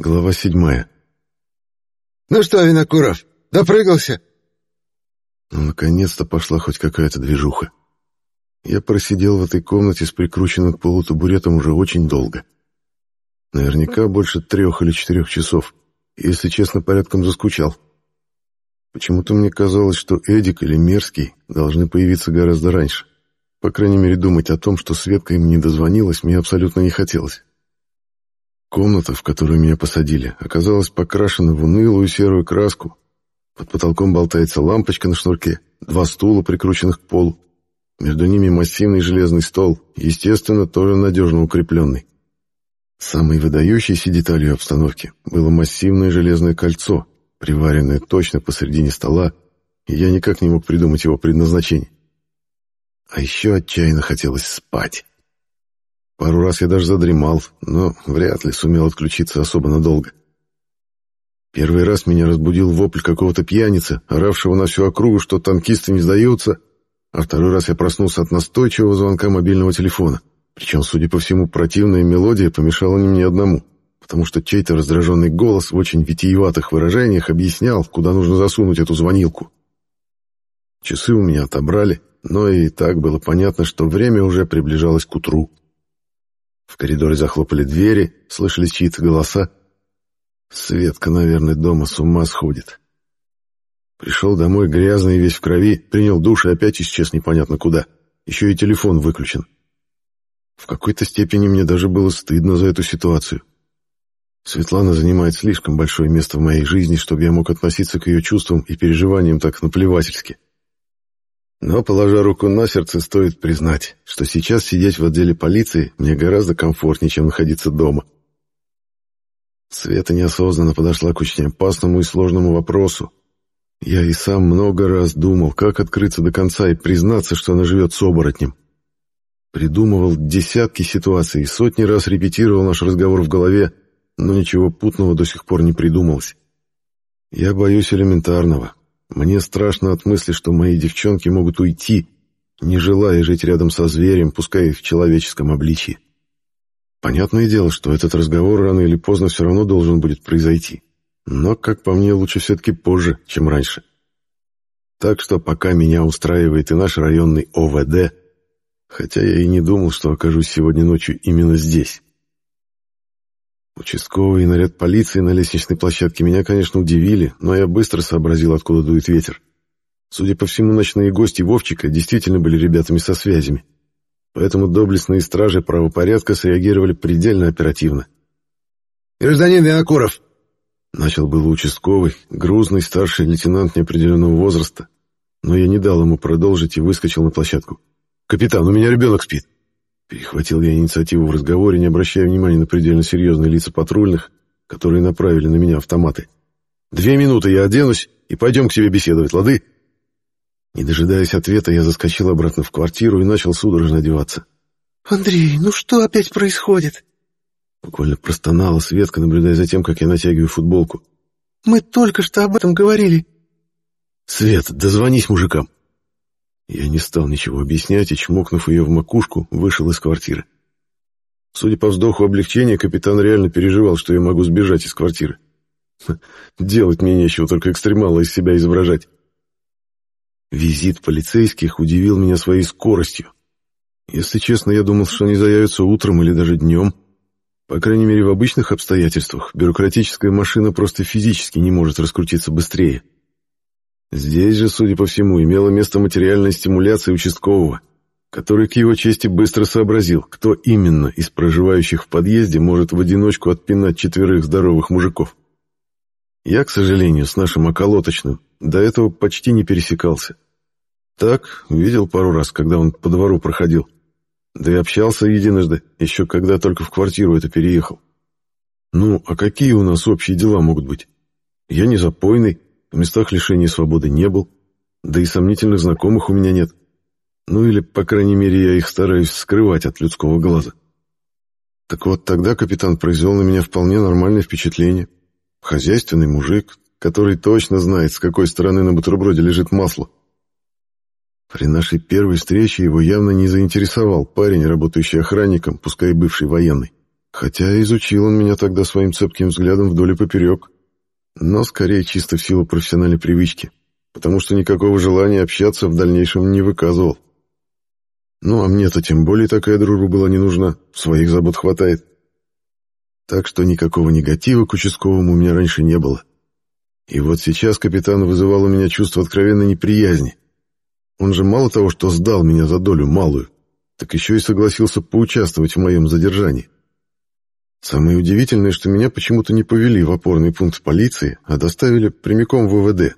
Глава седьмая. «Ну что, Винокуров, допрыгался?» Ну, наконец-то пошла хоть какая-то движуха. Я просидел в этой комнате с прикрученным к полу табуретом уже очень долго. Наверняка больше трех или четырех часов. Если честно, порядком заскучал. Почему-то мне казалось, что Эдик или Мерзкий должны появиться гораздо раньше. По крайней мере, думать о том, что Светка им не дозвонилась, мне абсолютно не хотелось. Комната, в которую меня посадили, оказалась покрашена в унылую серую краску. Под потолком болтается лампочка на шнурке, два стула, прикрученных к полу. Между ними массивный железный стол, естественно, тоже надежно укрепленный. Самой выдающейся деталью обстановки было массивное железное кольцо, приваренное точно посредине стола, и я никак не мог придумать его предназначение. А еще отчаянно хотелось спать. Пару раз я даже задремал, но вряд ли сумел отключиться особо надолго. Первый раз меня разбудил вопль какого-то пьяницы, оравшего на всю округу, что танкисты не сдаются, а второй раз я проснулся от настойчивого звонка мобильного телефона. Причем, судя по всему, противная мелодия помешала не мне одному, потому что чей-то раздраженный голос в очень витиеватых выражениях объяснял, куда нужно засунуть эту звонилку. Часы у меня отобрали, но и так было понятно, что время уже приближалось к утру. В коридоре захлопали двери, слышались чьи-то голоса. Светка, наверное, дома с ума сходит. Пришел домой грязный и весь в крови, принял душ и опять исчез непонятно куда. Еще и телефон выключен. В какой-то степени мне даже было стыдно за эту ситуацию. Светлана занимает слишком большое место в моей жизни, чтобы я мог относиться к ее чувствам и переживаниям так наплевательски. Но, положа руку на сердце, стоит признать, что сейчас сидеть в отделе полиции мне гораздо комфортнее, чем находиться дома. Света неосознанно подошла к очень опасному и сложному вопросу. Я и сам много раз думал, как открыться до конца и признаться, что она живет с оборотнем. Придумывал десятки ситуаций и сотни раз репетировал наш разговор в голове, но ничего путного до сих пор не придумалось. Я боюсь элементарного. Мне страшно от мысли, что мои девчонки могут уйти, не желая жить рядом со зверем, пускай и в человеческом обличии. Понятное дело, что этот разговор рано или поздно все равно должен будет произойти. Но, как по мне, лучше все-таки позже, чем раньше. Так что пока меня устраивает и наш районный ОВД, хотя я и не думал, что окажусь сегодня ночью именно здесь. Участковый и наряд полиции на лестничной площадке меня, конечно, удивили, но я быстро сообразил, откуда дует ветер. Судя по всему, ночные гости Вовчика действительно были ребятами со связями. Поэтому доблестные стражи правопорядка среагировали предельно оперативно. «Гражданин Винокуров!» Начал был участковый, грузный старший лейтенант неопределенного возраста, но я не дал ему продолжить и выскочил на площадку. «Капитан, у меня ребенок спит!» Перехватил я инициативу в разговоре, не обращая внимания на предельно серьезные лица патрульных, которые направили на меня автоматы. «Две минуты я оденусь и пойдем к тебе беседовать, лады?» Не дожидаясь ответа, я заскочил обратно в квартиру и начал судорожно одеваться. «Андрей, ну что опять происходит?» Буквально простонала Светка, наблюдая за тем, как я натягиваю футболку. «Мы только что об этом говорили». «Свет, дозвонись мужикам!» Я не стал ничего объяснять и, чмокнув ее в макушку, вышел из квартиры. Судя по вздоху облегчения, капитан реально переживал, что я могу сбежать из квартиры. Делать мне нечего, только экстремала из себя изображать. Визит полицейских удивил меня своей скоростью. Если честно, я думал, что они заявятся утром или даже днем. По крайней мере, в обычных обстоятельствах бюрократическая машина просто физически не может раскрутиться быстрее. Здесь же, судя по всему, имела место материальная стимуляция участкового, который к его чести быстро сообразил, кто именно из проживающих в подъезде может в одиночку отпинать четверых здоровых мужиков. Я, к сожалению, с нашим околоточным до этого почти не пересекался. Так, видел пару раз, когда он по двору проходил. Да и общался единожды, еще когда только в квартиру это переехал. Ну, а какие у нас общие дела могут быть? Я не запойный, в местах лишения свободы не был, да и сомнительных знакомых у меня нет. Ну или, по крайней мере, я их стараюсь скрывать от людского глаза. Так вот, тогда капитан произвел на меня вполне нормальное впечатление. Хозяйственный мужик, который точно знает, с какой стороны на бутерброде лежит масло. При нашей первой встрече его явно не заинтересовал парень, работающий охранником, пускай и бывший военный. хотя изучил он меня тогда своим цепким взглядом вдоль и поперек, но скорее чисто в силу профессиональной привычки, потому что никакого желания общаться в дальнейшем не выказывал. Ну, а мне-то тем более такая дружба была не нужна, своих забот хватает. Так что никакого негатива к участковому у меня раньше не было. И вот сейчас капитан вызывал у меня чувство откровенной неприязни. Он же мало того, что сдал меня за долю малую, так еще и согласился поучаствовать в моем задержании. Самое удивительное, что меня почему-то не повели в опорный пункт полиции, а доставили прямиком в ВВД,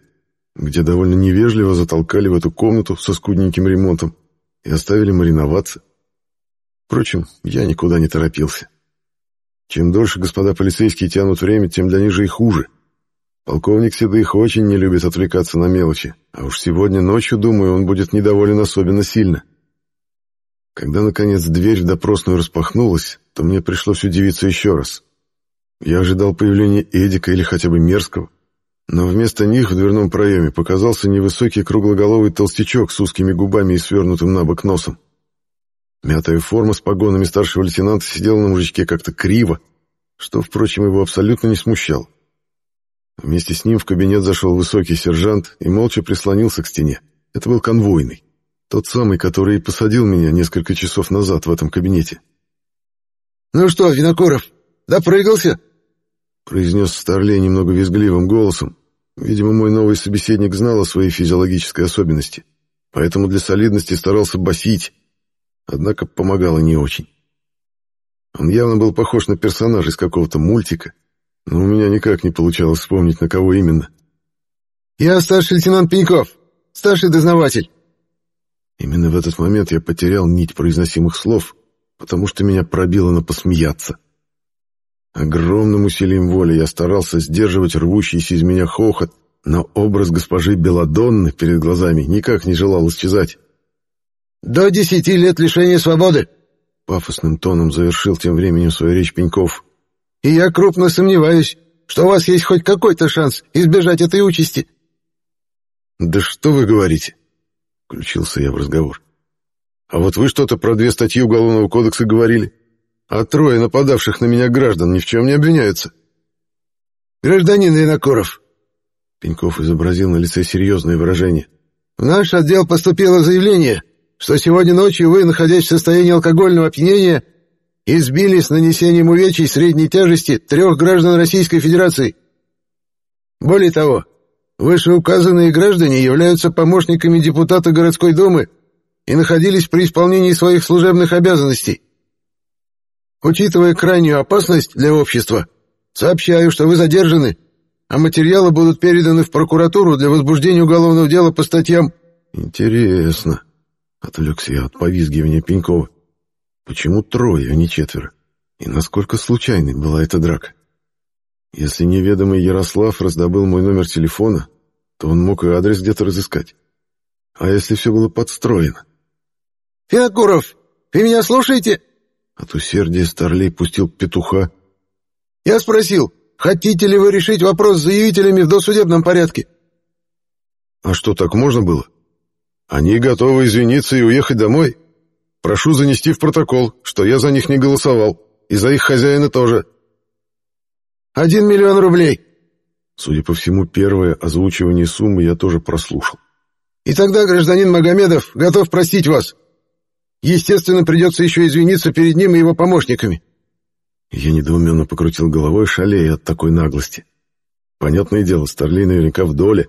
где довольно невежливо затолкали в эту комнату со скудненьким ремонтом и оставили мариноваться. Впрочем, я никуда не торопился. Чем дольше господа полицейские тянут время, тем для них же и хуже — Полковник Седых очень не любит отвлекаться на мелочи, а уж сегодня ночью, думаю, он будет недоволен особенно сильно. Когда, наконец, дверь в допросную распахнулась, то мне пришлось удивиться еще раз. Я ожидал появления Эдика или хотя бы Мерзкого, но вместо них в дверном проеме показался невысокий круглоголовый толстячок с узкими губами и свернутым на бок носом. Мятая форма с погонами старшего лейтенанта сидела на мужичке как-то криво, что, впрочем, его абсолютно не смущало. Вместе с ним в кабинет зашел высокий сержант и молча прислонился к стене. Это был конвойный. Тот самый, который и посадил меня несколько часов назад в этом кабинете. «Ну что, Винокуров, допрыгался?» произнес Старлей немного визгливым голосом. Видимо, мой новый собеседник знал о своей физиологической особенности, поэтому для солидности старался басить, однако помогало не очень. Он явно был похож на персонажа из какого-то мультика, но у меня никак не получалось вспомнить, на кого именно. «Я старший лейтенант Пеньков, старший дознаватель». Именно в этот момент я потерял нить произносимых слов, потому что меня пробило на посмеяться. Огромным усилием воли я старался сдерживать рвущийся из меня хохот, но образ госпожи Беладонны перед глазами никак не желал исчезать. «До десяти лет лишения свободы!» Пафосным тоном завершил тем временем свою речь Пеньков и я крупно сомневаюсь, что у вас есть хоть какой-то шанс избежать этой участи». «Да что вы говорите?» — включился я в разговор. «А вот вы что-то про две статьи Уголовного кодекса говорили, а трое нападавших на меня граждан ни в чем не обвиняются». «Гражданин Винокуров», — Пеньков изобразил на лице серьезное выражение, «в наш отдел поступило заявление, что сегодня ночью вы, находясь в состоянии алкогольного опьянения, избили с нанесением увечий средней тяжести трех граждан Российской Федерации. Более того, вышеуказанные граждане являются помощниками депутата городской думы и находились при исполнении своих служебных обязанностей. Учитывая крайнюю опасность для общества, сообщаю, что вы задержаны, а материалы будут переданы в прокуратуру для возбуждения уголовного дела по статьям... Интересно, отвлекся я от повизгивания Пенькова. Почему трое, а не четверо? И насколько случайной была эта драка? Если неведомый Ярослав раздобыл мой номер телефона, то он мог и адрес где-то разыскать. А если все было подстроено? «Финокуров, вы меня слушаете?» От усердия Старлей пустил петуха. «Я спросил, хотите ли вы решить вопрос с заявителями в досудебном порядке?» «А что, так можно было? Они готовы извиниться и уехать домой?» Прошу занести в протокол, что я за них не голосовал, и за их хозяина тоже. Один миллион рублей. Судя по всему, первое озвучивание суммы я тоже прослушал. И тогда гражданин Магомедов готов простить вас. Естественно, придется еще извиниться перед ним и его помощниками. Я недоуменно покрутил головой, шалея от такой наглости. Понятное дело, Старлей наверняка в доле,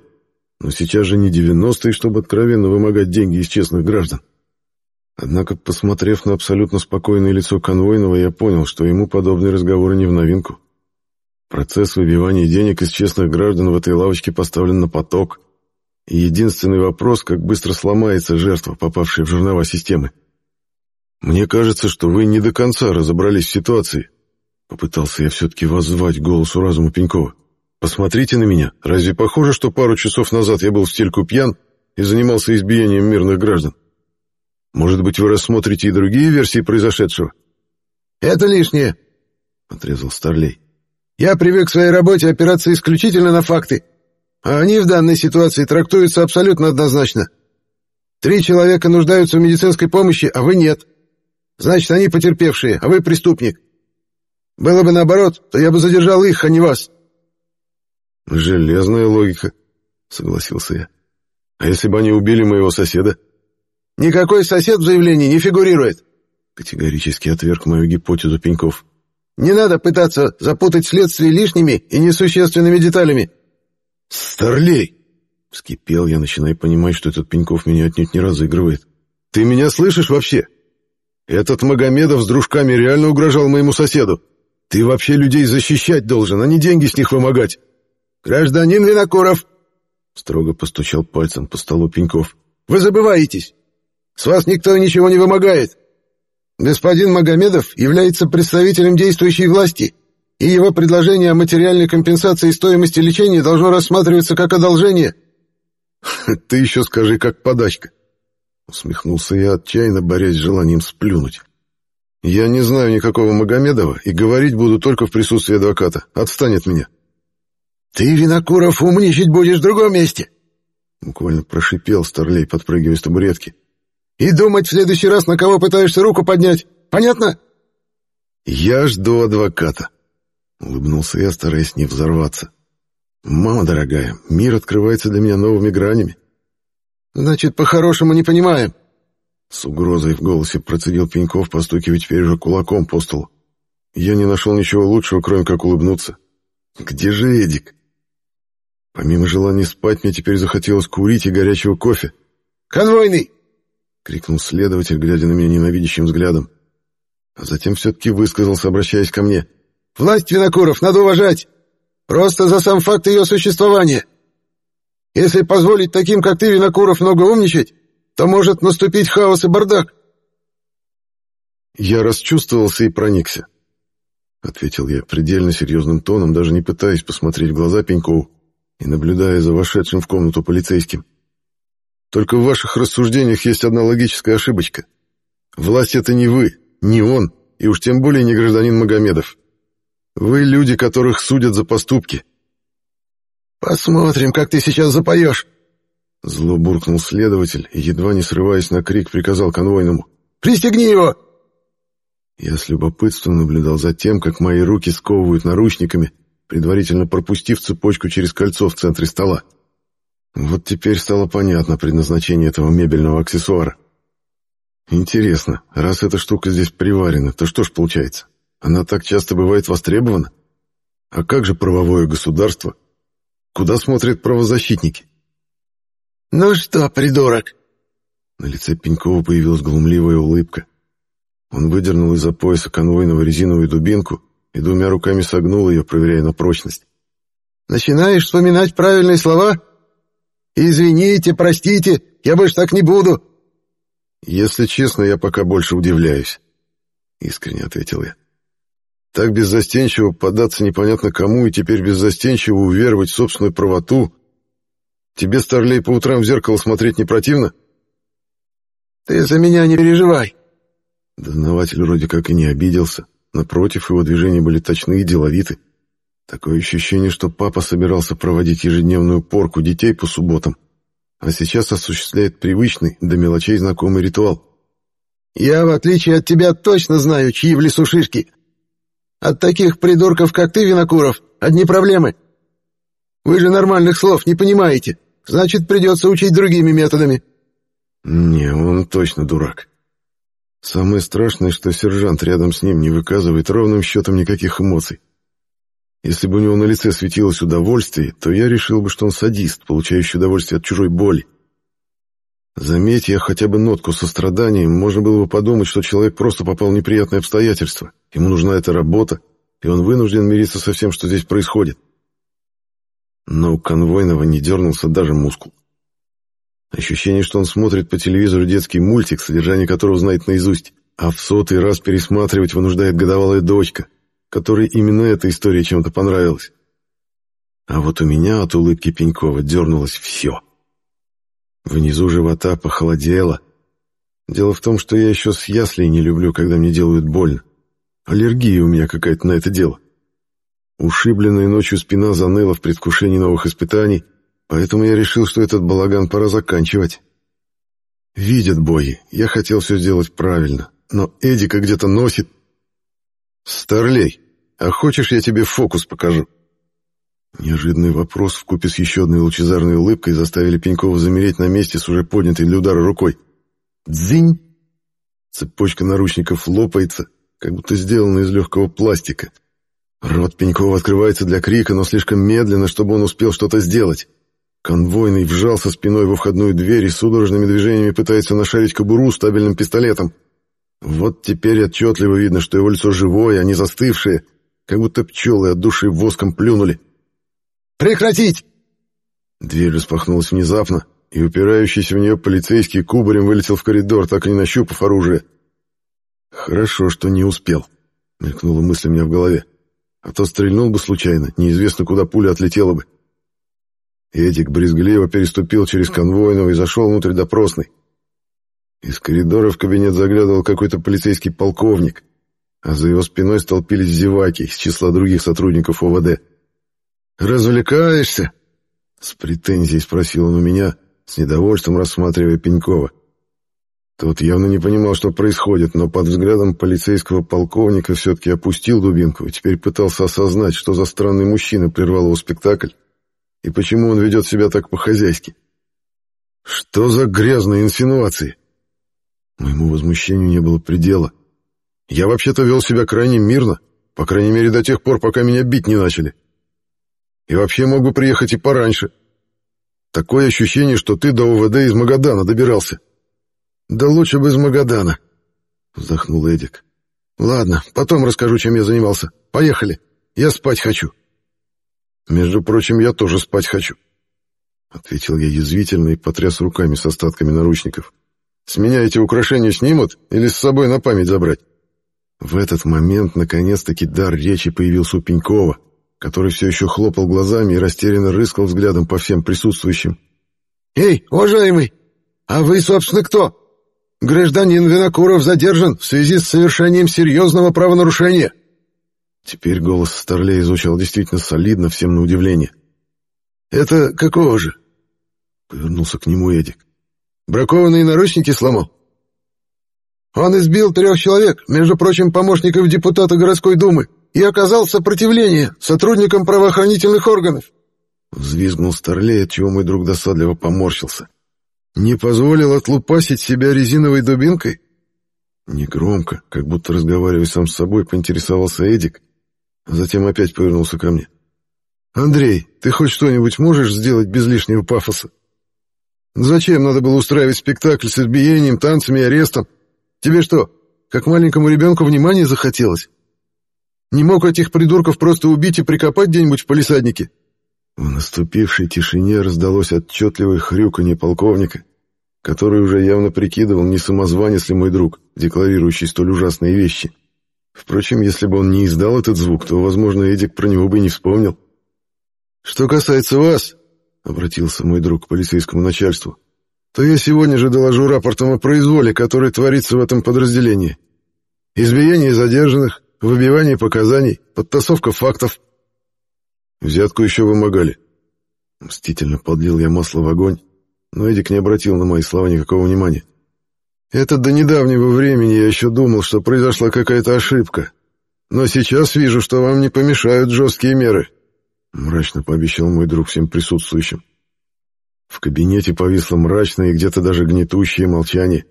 но сейчас же не девяностые, чтобы откровенно вымогать деньги из честных граждан. Однако, посмотрев на абсолютно спокойное лицо конвойного, я понял, что ему подобные разговоры не в новинку. Процесс выбивания денег из честных граждан в этой лавочке поставлен на поток. И единственный вопрос, как быстро сломается жертва, попавшая в жернова системы. «Мне кажется, что вы не до конца разобрались в ситуации», — попытался я все-таки воззвать голосу разума Пенькова. «Посмотрите на меня. Разве похоже, что пару часов назад я был в стельку пьян и занимался избиением мирных граждан?» Может быть, вы рассмотрите и другие версии произошедшего? Это лишнее, отрезал Старлей. Я привык к своей работе опираться исключительно на факты, а они в данной ситуации трактуются абсолютно однозначно. Три человека нуждаются в медицинской помощи, а вы нет. Значит, они потерпевшие, а вы преступник. Было бы наоборот, то я бы задержал их, а не вас». «Железная логика», — согласился я. «А если бы они убили моего соседа?» «Никакой сосед в заявлении не фигурирует», — категорически отверг мою гипотезу Пеньков. «Не надо пытаться запутать следствие лишними и несущественными деталями». «Старлей!» — вскипел я, начиная понимать, что этот Пеньков меня отнюдь не разыгрывает. «Ты меня слышишь вообще? Этот Магомедов с дружками реально угрожал моему соседу. Ты вообще людей защищать должен, а не деньги с них вымогать». «Гражданин Винокуров!» — строго постучал пальцем по столу Пеньков. «Вы забываетесь! С вас никто ничего не вымогает. Господин Магомедов является представителем действующей власти, и его предложение о материальной компенсации стоимости лечения должно рассматриваться как одолжение». «Ты еще скажи, как подачка!» Усмехнулся я, отчаянно борясь с желанием сплюнуть. «Я не знаю никакого Магомедова и говорить буду только в присутствии адвоката. Отстань от меня». «Ты, Винокуров, умничать будешь в другом месте!» Буквально прошипел Старлей, подпрыгивая с табуретки. «И думать в следующий раз, на кого пытаешься руку поднять. Понятно?» «Я жду адвоката», — улыбнулся я, стараясь не взорваться. «Мама дорогая, мир открывается для меня новыми гранями». «Значит, по-хорошему не понимаем». С угрозой в голосе процедил Пеньков, постукивая теперь уже кулаком по столу. Я не нашел ничего лучшего, кроме как улыбнуться. «Где же Эдик?» Помимо желания спать, мне теперь захотелось курить и горячего кофе. «Конвойный!» — крикнул следователь, глядя на меня ненавидящим взглядом. А затем все-таки высказался, обращаясь ко мне. «Власть Винокуров надо уважать! Просто за сам факт ее существования! Если позволить таким, как ты, Винокуров, много умничать, то может наступить хаос и бардак!» Я расчувствовался и проникся. — ответил я предельно серьезным тоном, даже не пытаясь посмотреть в глаза Пенькову и наблюдая за вошедшим в комнату полицейским. «Только в ваших рассуждениях есть одна логическая ошибочка. Власть — это не вы, не он, и уж тем более не гражданин Магомедов. Вы люди, которых судят за поступки». «Посмотрим, как ты сейчас запоешь!» Зло буркнул следователь и, едва не срываясь на крик, приказал конвойному. «Пристегни его!» Я с любопытством наблюдал за тем, как мои руки сковывают наручниками, предварительно пропустив цепочку через кольцо в центре стола. Вот теперь стало понятно предназначение этого мебельного аксессуара. Интересно, раз эта штука здесь приварена, то что ж получается? Она так часто бывает востребована? А как же правовое государство? Куда смотрят правозащитники? «Ну что, придурок?» На лице Пенькова появилась глумливая улыбка. Он выдернул из-за пояса конвойного резиновую дубинку и двумя руками согнул ее, проверяя на прочность. «Начинаешь вспоминать правильные слова? Извините, простите, я больше так не буду». «Если честно, я пока больше удивляюсь», — искренне ответил я. «Так беззастенчиво податься непонятно кому и теперь беззастенчиво уверовать в собственную правоту. Тебе, Старлей, по утрам в зеркало смотреть не противно?» «Ты за меня не переживай», Дознаватель вроде как и не обиделся. Напротив, его движения были точны и деловиты. Такое ощущение, что папа собирался проводить ежедневную порку детей по субботам, а сейчас осуществляет привычный, до мелочей знакомый ритуал. «Я, в отличие от тебя, точно знаю, чьи в лесу шишки. От таких придурков, как ты, Винокуров, одни проблемы. Вы же нормальных слов не понимаете, значит, придется учить другими методами». «Не, он точно дурак. Самое страшное, что сержант рядом с ним не выказывает ровным счетом никаких эмоций. Если бы у него на лице светилось удовольствие, то я решил бы, что он садист, получающий удовольствие от чужой боли. Заметь я хотя бы нотку сострадания, можно было бы подумать, что человек просто попал в неприятные обстоятельства, ему нужна эта работа, и он вынужден мириться со всем, что здесь происходит. Но у конвойного не дернулся даже мускул. Ощущение, что он смотрит по телевизору детский мультик, содержание которого знает наизусть, а в сотый раз пересматривать вынуждает годовалая дочка, которой именно эта история чем-то понравилась. А вот у меня от улыбки Пенькова дернулось все. Внизу живота похолодело. Дело в том, что я еще с яслей не люблю, когда мне делают больно. Аллергия у меня какая-то на это дело. Ушибленная ночью спина заныла в предвкушении новых испытаний, Поэтому я решил, что этот балаган пора заканчивать. Видят бои, я хотел все сделать правильно, но Эдика где-то носит. «Старлей, А хочешь, я тебе фокус покажу?» Неожиданный вопрос вкупе с еще одной лучезарной улыбкой заставили Пенькова замереть на месте с уже поднятой для удара рукой. «Дзинь!» Цепочка наручников лопается, как будто сделана из легкого пластика. Рот Пенькова открывается для крика, но слишком медленно, чтобы он успел что-то сделать. Конвойный вжался спиной во входную дверь и судорожными движениями пытается нашарить кобуру с пистолетом. Вот теперь отчетливо видно, что его лицо живое, а не застывшее, как будто пчелы от души воском плюнули. «Прекратить!» Дверь распахнулась внезапно, и упирающийся в нее полицейский кубарем вылетел в коридор, так и не нащупав оружие. «Хорошо, что не успел», — мелькнула мысль у меня в голове. «А то стрельнул бы случайно, неизвестно, куда пуля отлетела бы». Эдик брезгливо переступил через конвойного и зашел внутрь допросной. Из коридора в кабинет заглядывал какой-то полицейский полковник, а за его спиной столпились зеваки из числа других сотрудников ОВД. «Развлекаешься?» — с претензией спросил он у меня, с недовольством рассматривая Пенькова. Тот явно не понимал, что происходит, но под взглядом полицейского полковника все-таки опустил дубинку и теперь пытался осознать, что за странный мужчина прервал его спектакль и почему он ведет себя так по-хозяйски. Что за грязные инсинуации? Моему возмущению не было предела. Я вообще-то вел себя крайне мирно, по крайней мере до тех пор, пока меня бить не начали. И вообще мог бы приехать и пораньше. Такое ощущение, что ты до ОВД из Магадана добирался. Да лучше бы из Магадана, вздохнул Эдик. Ладно, потом расскажу, чем я занимался. Поехали. Я спать хочу. Между прочим, я тоже спать хочу. Ответил я язвительно и потряс руками с остатками наручников. С меня эти украшения снимут или с собой на память забрать? В этот момент наконец-таки дар речи появился у Пенькова, который все еще хлопал глазами и растерянно рыскал взглядом по всем присутствующим. «Эй, уважаемый, а вы, собственно, кто? Гражданин Винокуров задержан в связи с совершением серьезного правонарушения». Теперь голос Старлея звучал действительно солидно, всем на удивление. «Это какого же?» — повернулся к нему Эдик. «Бракованные наручники сломал?» «Он избил трех человек, между прочим, помощников депутата городской думы, и оказал сопротивление сотрудникам правоохранительных органов». Взвизгнул Старлей, отчего мой друг досадливо поморщился. «Не позволил отлупасить себя резиновой дубинкой?» Негромко, как будто разговаривая сам с собой, поинтересовался Эдик, Затем опять повернулся ко мне. «Андрей, ты хоть что-нибудь можешь сделать без лишнего пафоса? Зачем надо было устраивать спектакль с избиением, танцами и арестом? Тебе что, как маленькому ребенку внимания захотелось? Не мог этих придурков просто убить и прикопать где-нибудь в палисаднике?» В наступившей тишине раздалось отчетливое хрюканье полковника, который уже явно прикидывал, не самозванец ли мой друг, декларирующий столь ужасные вещи. Впрочем, если бы он не издал этот звук, то, возможно, Эдик про него бы и не вспомнил. «Что касается вас», — обратился мой друг к полицейскому начальству, «то я сегодня же доложу рапортом о произволе, который творится в этом подразделении. Избиение задержанных, выбивание показаний, подтасовка фактов». Взятку еще вымогали. Мстительно подлил я масло в огонь, но Эдик не обратил на мои слова никакого внимания. Это до недавнего времени я еще думал, что произошла какая-то ошибка. Но сейчас вижу, что вам не помешают жесткие меры», — мрачно пообещал мой друг всем присутствующим. В кабинете повисло мрачное и где-то даже гнетущее молчание.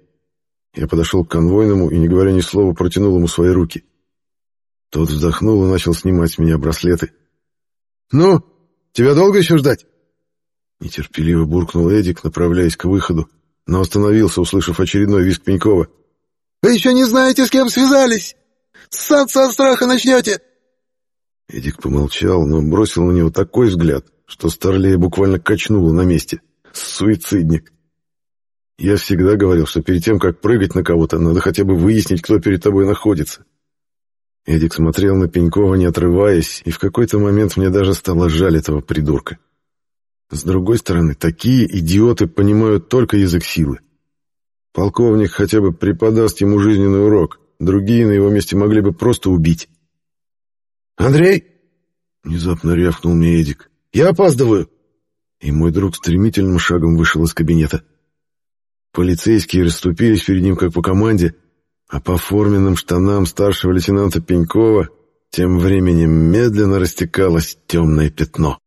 Я подошел к конвойному и, не говоря ни слова, протянул ему свои руки. Тот вздохнул и начал снимать с меня браслеты. «Ну, тебя долго еще ждать?» Нетерпеливо буркнул Эдик, направляясь к выходу, но остановился, услышав очередной визг Пенькова. «Вы еще не знаете, с кем связались! Ссаться от страха начнете!» Эдик помолчал, но бросил на него такой взгляд, что Старлея буквально качнуло на месте. Суицидник. Я всегда говорил, что перед тем, как прыгать на кого-то, надо хотя бы выяснить, кто перед тобой находится. Эдик смотрел на Пенькова, не отрываясь, и в какой-то момент мне даже стало жаль этого придурка. С другой стороны, такие идиоты понимают только язык силы. Полковник хотя бы преподаст ему жизненный урок, другие на его месте могли бы просто убить. «Андрей!» — внезапно рявкнул мне Эдик. «Я опаздываю!» И мой друг стремительным шагом вышел из кабинета. Полицейские расступились перед ним как по команде, а по форменным штанам старшего лейтенанта Пенькова Тем временем медленно растекалось темное пятно.